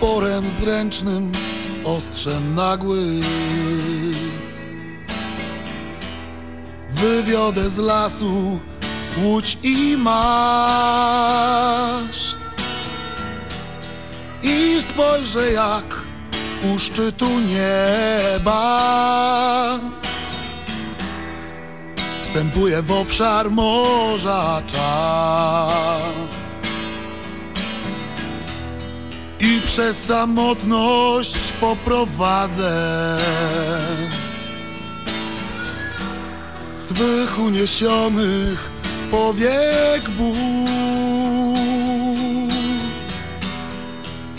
toporem zręcznym, ostrzem nagły. Wywiodę z lasu łódź i maszt. I spojrzę jak u szczytu nieba. Wstępuję w obszar morza czas przez samotność poprowadzę. Swych uniesionych powiek ból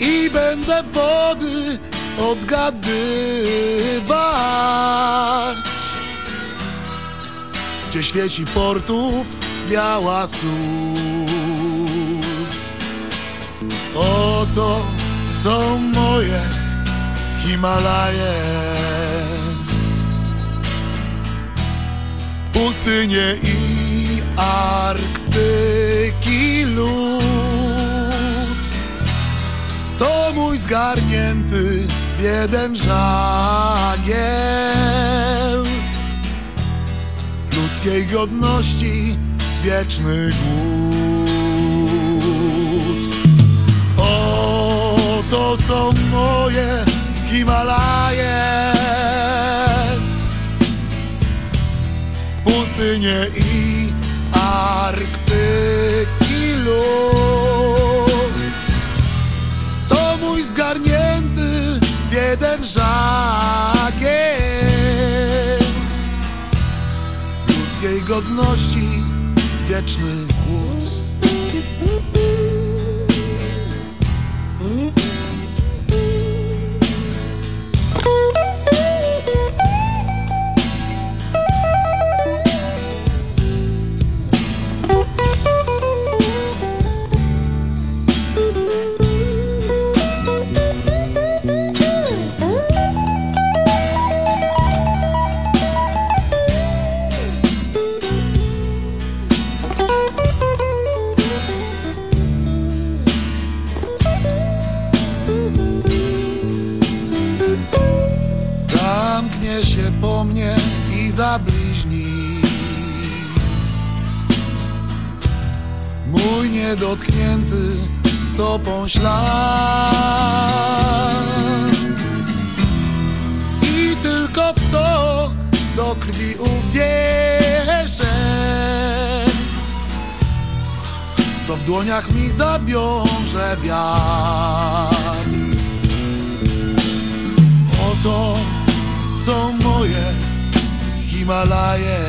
i będę wody odgadywać. Gdzie świeci portów biała sól. Oto są moje Himalaje. Pustynie i Arktyki lód To mój zgarnięty w jeden żagiel. Ludzkiej godności wieczny głód Himalaje Pustynie i Arktyki lód. To mój zgarnięty jeden żagiel. Ludzkiej godności wieczny głód po mnie i zabliźni. Mój niedotknięty stopą ślad. I tylko w to do krwi uwierzę Co w dłoniach mi zawiąże wiatr Himalaje.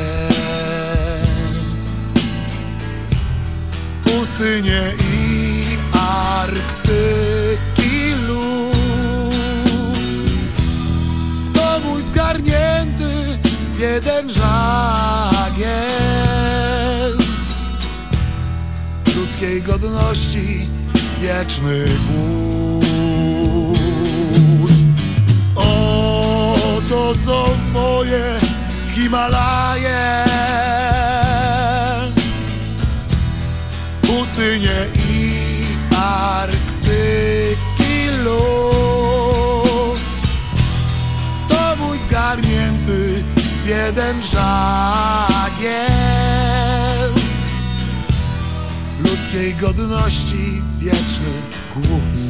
Pustynie i Arktyki lód To mój zgarnięty w jeden żagiel. Ludzkiej godności wieczny głód. Oto są moje Himalaje. Pustynie i Arktyki lód. To mój zgarnięty jeden żagiel. Ludzkiej godności wieczny głód